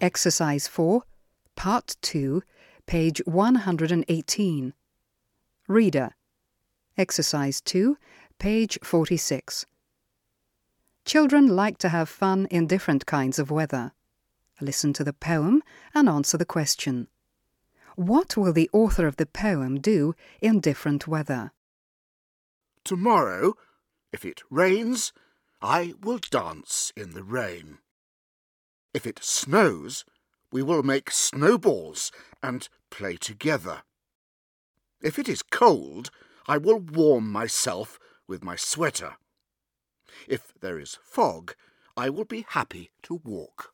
Exercise 4, Part 2, page 118. Reader. Exercise 2, page 46. Children like to have fun in different kinds of weather. Listen to the poem and answer the question. What will the author of the poem do in different weather? Tomorrow, if it rains, I will dance in the rain. If it snows, we will make snowballs and play together. If it is cold, I will warm myself with my sweater. If there is fog, I will be happy to walk.